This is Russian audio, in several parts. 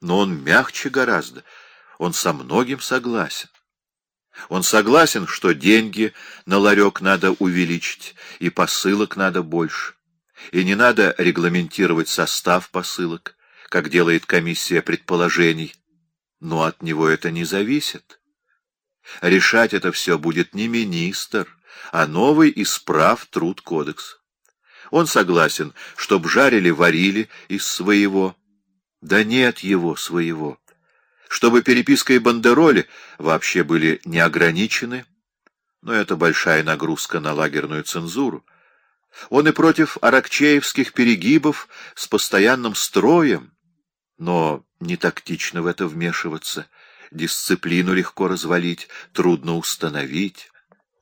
Но он мягче гораздо, он со многим согласен. Он согласен, что деньги на ларек надо увеличить, и посылок надо больше, и не надо регламентировать состав посылок, как делает комиссия предположений, но от него это не зависит. Решать это все будет не министр, а новый исправ труд кодекс. Он согласен, чтоб жарили-варили из своего. Да нет его своего. Чтобы переписка и бандероли вообще были не ограничены, но это большая нагрузка на лагерную цензуру. Он и против аракчеевских перегибов с постоянным строем, но не тактично в это вмешиваться. Дисциплину легко развалить, трудно установить.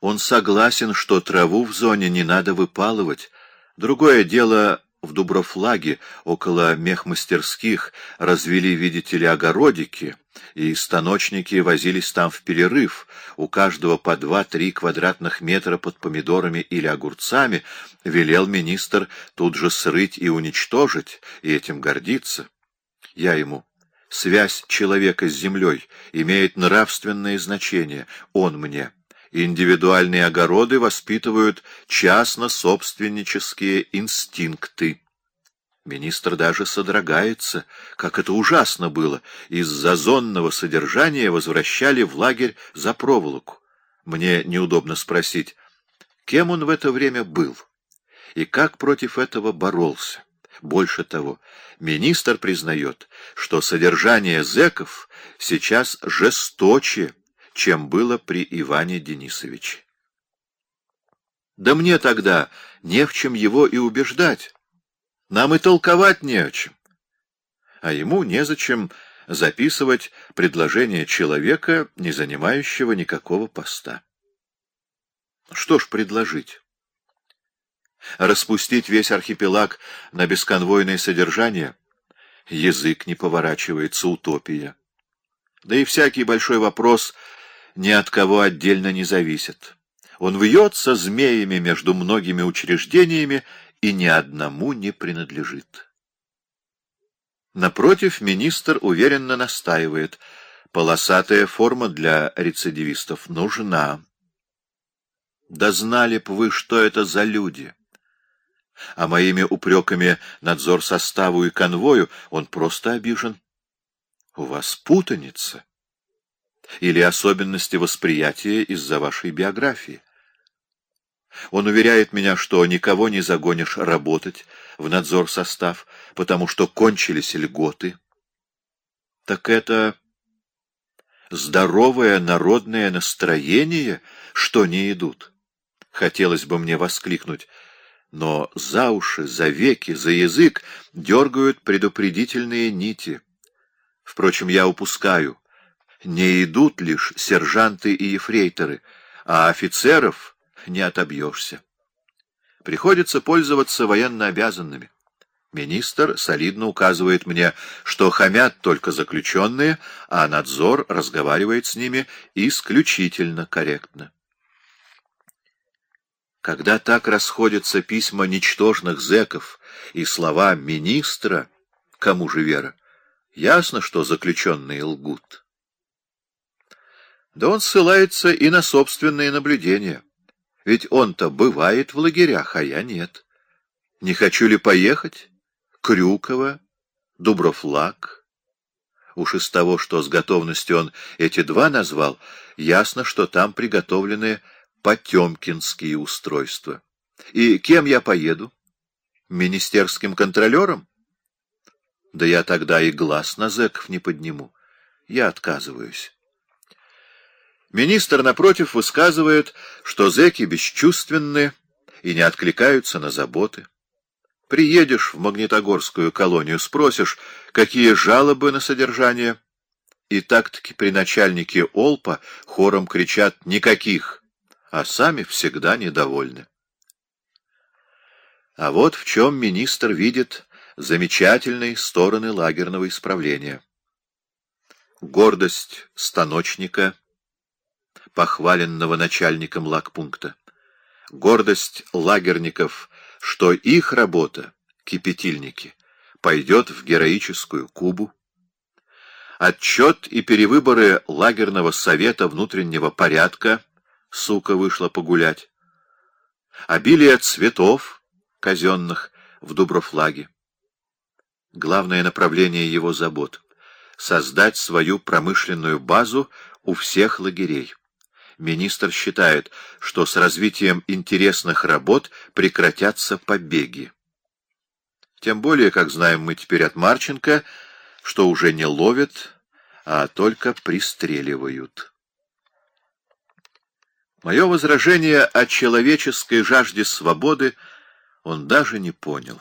Он согласен, что траву в зоне не надо выпалывать. Другое дело в Дуброфлаге, около мехмастерских, развели, видите ли, огородики, и станочники возились там в перерыв, у каждого по два-три квадратных метра под помидорами или огурцами, велел министр тут же срыть и уничтожить, и этим гордиться. Я ему. Связь человека с землей имеет нравственное значение, он мне. Индивидуальные огороды воспитывают частно-собственнические инстинкты. Министр даже содрогается, как это ужасно было. Из-за зонного содержания возвращали в лагерь за проволоку. Мне неудобно спросить, кем он в это время был и как против этого боролся. Больше того, министр признает, что содержание зэков сейчас жесточе, чем было при Иване Денисовиче. Да мне тогда не в чем его и убеждать. Нам и толковать не о чем. А ему незачем записывать предложение человека, не занимающего никакого поста. Что ж предложить? Распустить весь архипелаг на бесконвойное содержание? Язык не поворачивается, утопия. Да и всякий большой вопрос — ни от кого отдельно не зависит. Он вьется змеями между многими учреждениями и ни одному не принадлежит. Напротив, министр уверенно настаивает, полосатая форма для рецидивистов нужна. Да знали б вы, что это за люди. А моими упреками надзор составу и конвою он просто обижен. У вас путаница или особенности восприятия из-за вашей биографии. Он уверяет меня, что никого не загонишь работать в надзор состав, потому что кончились льготы. Так это здоровое народное настроение, что не идут. Хотелось бы мне воскликнуть, но за уши, за веки, за язык дергают предупредительные нити. Впрочем, я упускаю не идут лишь сержанты и ефрейторы, а офицеров не отобьешься. Приходится пользоваться военнообязанными. Министр солидно указывает мне, что хамят только заключенные, а надзор разговаривает с ними исключительно корректно. Когда так расходятся письма ничтожных зэков и слова министра, кому же вера, ясно, что заключенные лгут. Да он ссылается и на собственные наблюдения. Ведь он-то бывает в лагерях, а я нет. Не хочу ли поехать? Крюково, Дубровлаг. Уж из того, что с готовностью он эти два назвал, ясно, что там приготовлены потемкинские устройства. И кем я поеду? Министерским контролером? Да я тогда и глаз на зэков не подниму. Я отказываюсь. Министр, напротив, высказывает, что зэки бесчувственны и не откликаются на заботы. Приедешь в Магнитогорскую колонию, спросишь, какие жалобы на содержание, и так-таки при начальнике Олпа хором кричат «никаких», а сами всегда недовольны. А вот в чем министр видит замечательные стороны лагерного исправления. Гордость станочника — похваленного начальником лагпункта. Гордость лагерников, что их работа, кипятильники, пойдет в героическую Кубу. Отчет и перевыборы лагерного совета внутреннего порядка, сука вышла погулять. Обилие цветов казенных в Дуброфлаге. Главное направление его забот — создать свою промышленную базу у всех лагерей. Министр считает, что с развитием интересных работ прекратятся побеги. Тем более, как знаем мы теперь от Марченко, что уже не ловят, а только пристреливают. Мое возражение о человеческой жажде свободы он даже не понял.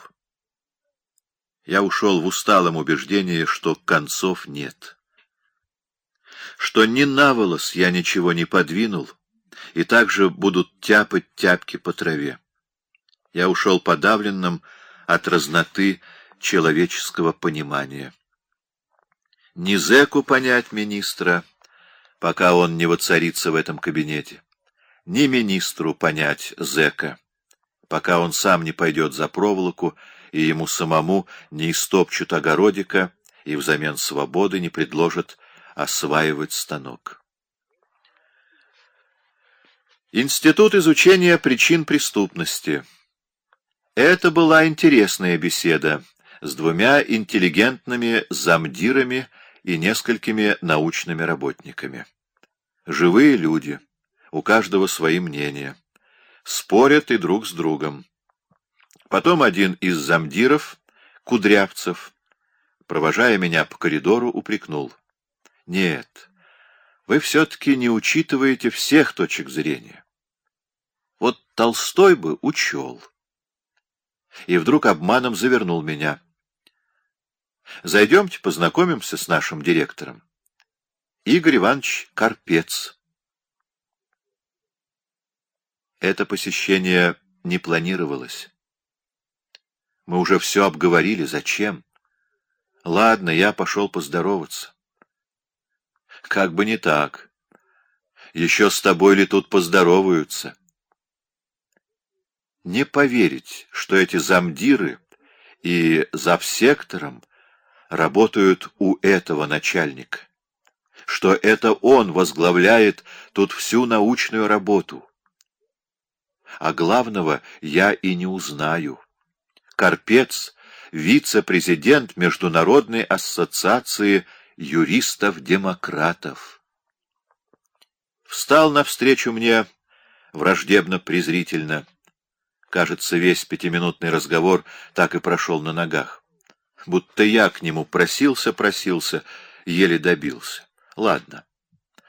Я ушел в усталом убеждении, что концов нет. Что ни на волос я ничего не подвинул, и также будут тяпать тяпки по траве. Я ушел подавленным от разноты человеческого понимания. Не зэку понять министра, пока он не воцарится в этом кабинете, ни министру понять зэка, пока он сам не пойдет за проволоку и ему самому не истопчут огородика и взамен свободы не предложат осваивать станок. Институт изучения причин преступности. Это была интересная беседа с двумя интеллигентными замдирами и несколькими научными работниками. Живые люди, у каждого свои мнения. Спорят и друг с другом. Потом один из замдиров, Кудрявцев, провожая меня по коридору, упрекнул. Нет, вы все-таки не учитываете всех точек зрения. Вот Толстой бы учел. И вдруг обманом завернул меня. Зайдемте, познакомимся с нашим директором. Игорь Иванович Карпец. Это посещение не планировалось. Мы уже все обговорили. Зачем? Ладно, я пошел поздороваться. Как бы не так. Еще с тобой ли тут поздороваются? Не поверить, что эти замдиры и завсектором работают у этого начальника, что это он возглавляет тут всю научную работу. А главного я и не узнаю. Карпец — вице-президент Международной ассоциации юристов-демократов. Встал навстречу мне враждебно-презрительно. Кажется, весь пятиминутный разговор так и прошел на ногах. Будто я к нему просился-просился, еле добился. Ладно.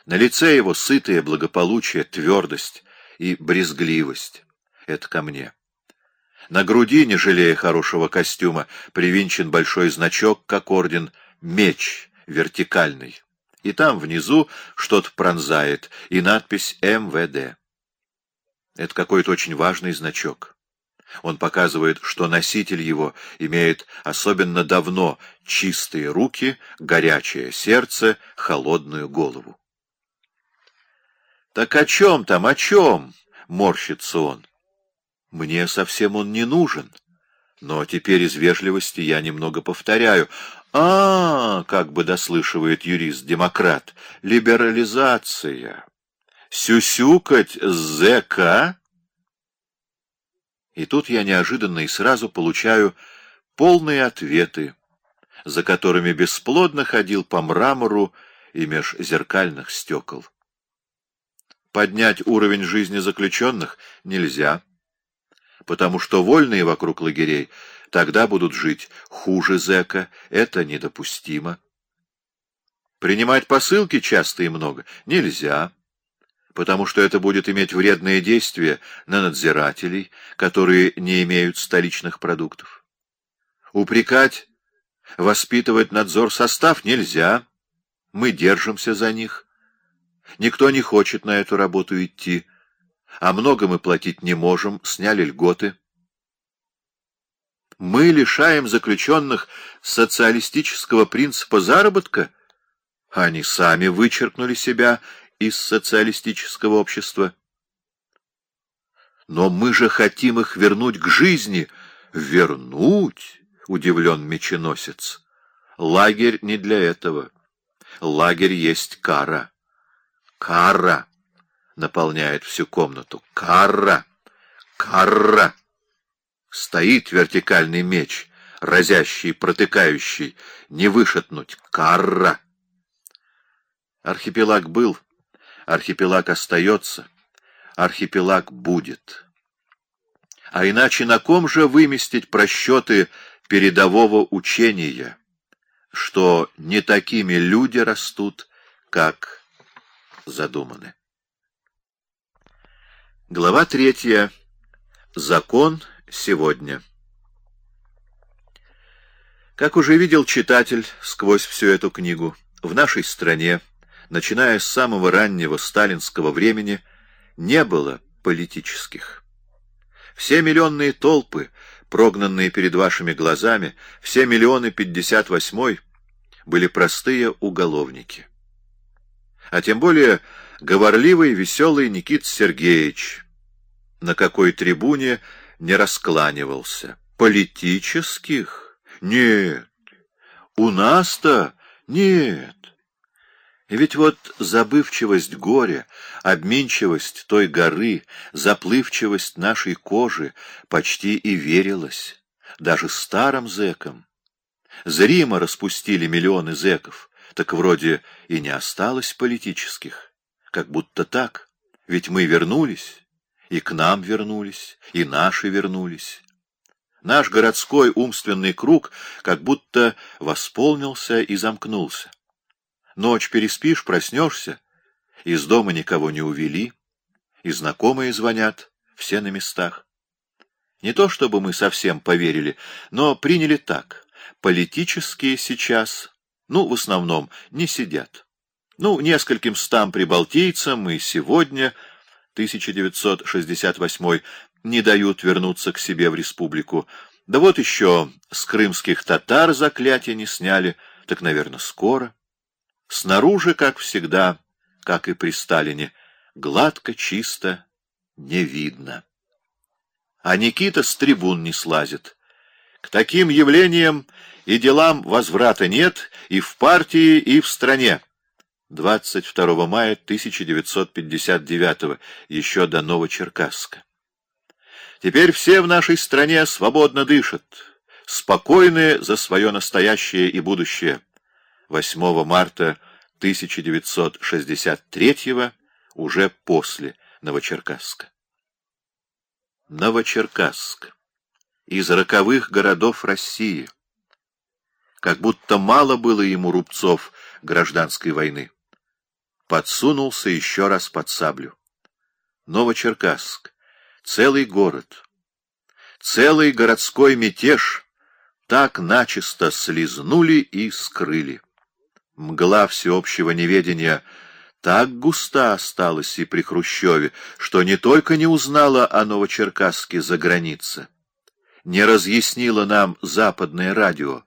На лице его сытое благополучие, твердость и брезгливость. Это ко мне. На груди, не жалея хорошего костюма, привинчен большой значок, как орден, меч вертикальный. И там внизу что-то пронзает, и надпись МВД. Это какой-то очень важный значок. Он показывает, что носитель его имеет особенно давно чистые руки, горячее сердце, холодную голову. «Так о чем там, о чем?» — морщится он. Мне совсем он не нужен. Но теперь из вежливости я немного повторяю. А, как бы дослышивает юрист-демократ, либерализация. Сюсюкать ЗК? И тут я неожиданно и сразу получаю полные ответы, за которыми бесплодно ходил по мрамору и меж зеркальных стекол. Поднять уровень жизни заключенных нельзя потому что вольные вокруг лагерей тогда будут жить хуже зэка, это недопустимо. Принимать посылки часто и много нельзя, потому что это будет иметь вредное действие на надзирателей, которые не имеют столичных продуктов. Упрекать, воспитывать надзор состав нельзя, мы держимся за них. Никто не хочет на эту работу идти, а много мы платить не можем, сняли льготы. Мы лишаем заключенных социалистического принципа заработка, они сами вычеркнули себя из социалистического общества. Но мы же хотим их вернуть к жизни. Вернуть? — удивлен меченосец. Лагерь не для этого. лагерь есть кара. Кара наполняет всю комнату. Кара! Кара! Стоит вертикальный меч, разящий, протыкающий, не вышатнуть. Кара! Архипелаг был, архипелаг остается, архипелаг будет. А иначе на ком же выместить просчеты передового учения, что не такими люди растут, как задуманы. Глава третья. Закон сегодня. Как уже видел читатель сквозь всю эту книгу, в нашей стране, начиная с самого раннего сталинского времени, не было политических. Все миллионные толпы, прогнанные перед вашими глазами, все миллионы пятьдесят восьмой, были простые уголовники. А тем более говорливый, веселый Никит Сергеевич, на какой трибуне не раскланивался. Политических? Нет. У нас-то нет. И ведь вот забывчивость горя, обменчивость той горы, заплывчивость нашей кожи почти и верилась, даже старым зэкам. Зримо распустили миллионы зэков, так вроде и не осталось политических. Как будто так, ведь мы вернулись, и к нам вернулись, и наши вернулись. Наш городской умственный круг как будто восполнился и замкнулся. Ночь переспишь, проснешься, из дома никого не увели, и знакомые звонят, все на местах. Не то чтобы мы совсем поверили, но приняли так. Политические сейчас, ну, в основном, не сидят. Ну, нескольким стам прибалтийцам и сегодня, 1968 не дают вернуться к себе в республику. Да вот еще с крымских татар заклятия не сняли, так, наверное, скоро. Снаружи, как всегда, как и при Сталине, гладко, чисто, не видно. А Никита с трибун не слазит. К таким явлениям и делам возврата нет и в партии, и в стране. 22 мая 1959 еще до Новочеркасска. Теперь все в нашей стране свободно дышат, спокойны за свое настоящее и будущее. 8 марта 1963 уже после Новочеркасска. Новочеркасск. Из роковых городов России. Как будто мало было ему рубцов гражданской войны. Подсунулся еще раз под саблю. Новочеркасск. Целый город. Целый городской мятеж так начисто слезнули и скрыли. Мгла всеобщего неведения так густа осталась и при Хрущеве, что не только не узнала о Новочеркасске за граница, не разъяснила нам западное радио,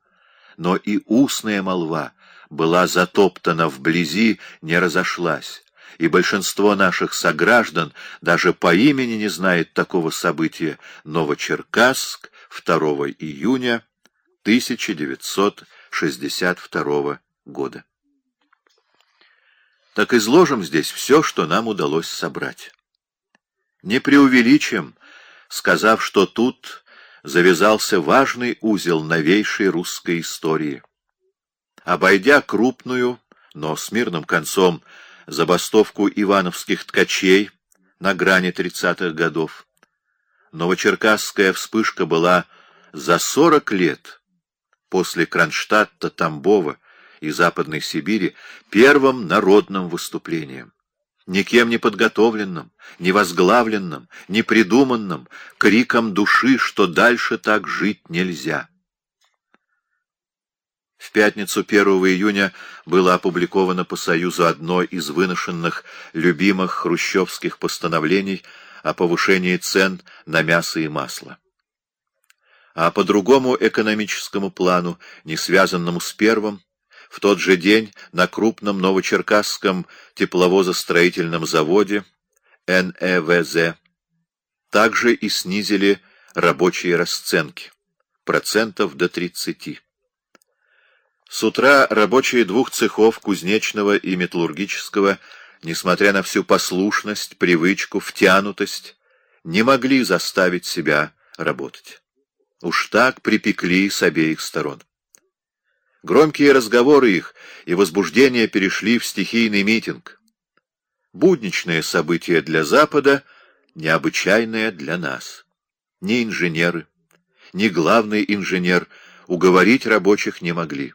но и устная молва была затоптана вблизи, не разошлась, и большинство наших сограждан даже по имени не знает такого события Новочеркасск 2 июня 1962 года. Так изложим здесь все, что нам удалось собрать. Не преувеличим, сказав, что тут завязался важный узел новейшей русской истории. Обойдя крупную, но с мирным концом, забастовку ивановских ткачей на грани тридцатых годов, новочеркасская вспышка была за сорок лет после Кронштадта, Тамбова и Западной Сибири первым народным выступлением. Никем не подготовленным, не возглавленным, не придуманным, криком души, что дальше так жить нельзя. В пятницу 1 июня было опубликовано по Союзу одно из выношенных любимых хрущевских постановлений о повышении цен на мясо и масло а по другому экономическому плану, не связанному с первым, в тот же день на крупном новочеркасском тепловозостроительном заводе НЭВЗ также и снизили рабочие расценки, процентов до 30. С утра рабочие двух цехов, кузнечного и металлургического, несмотря на всю послушность, привычку, втянутость, не могли заставить себя работать. Уж так припекли с обеих сторон. Громкие разговоры их и возбуждение перешли в стихийный митинг. Будничное событие для Запада, необычайное для нас. Ни инженеры, ни главный инженер уговорить рабочих не могли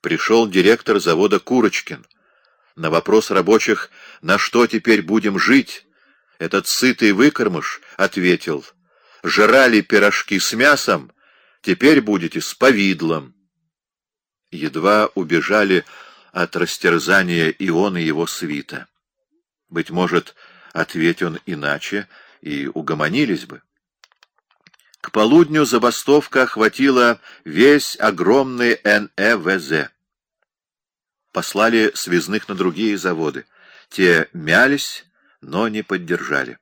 пришел директор завода Курочкин. На вопрос рабочих «На что теперь будем жить?» этот сытый выкормыш ответил «Жрали пирожки с мясом, теперь будете с повидлом». Едва убежали от растерзания и он, и его свита. Быть может, ответь он иначе, и угомонились бы. К полудню забастовка охватила весь огромный НЭВЗ. Послали связных на другие заводы. Те мялись, но не поддержали.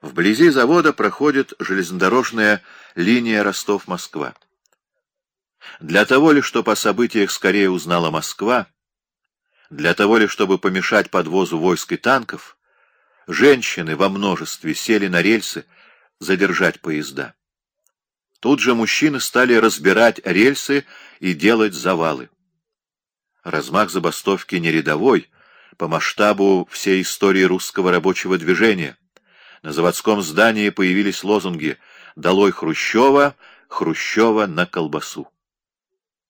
Вблизи завода проходит железнодорожная линия Ростов-Москва. Для того ли, чтобы о событиях скорее узнала Москва, для того ли, чтобы помешать подвозу войск и танков, женщины во множестве сели на рельсы, задержать поезда. Тут же мужчины стали разбирать рельсы и делать завалы. Размах забастовки не рядовой, по масштабу всей истории русского рабочего движения. На заводском здании появились лозунги «Долой Хрущева! Хрущева на колбасу!».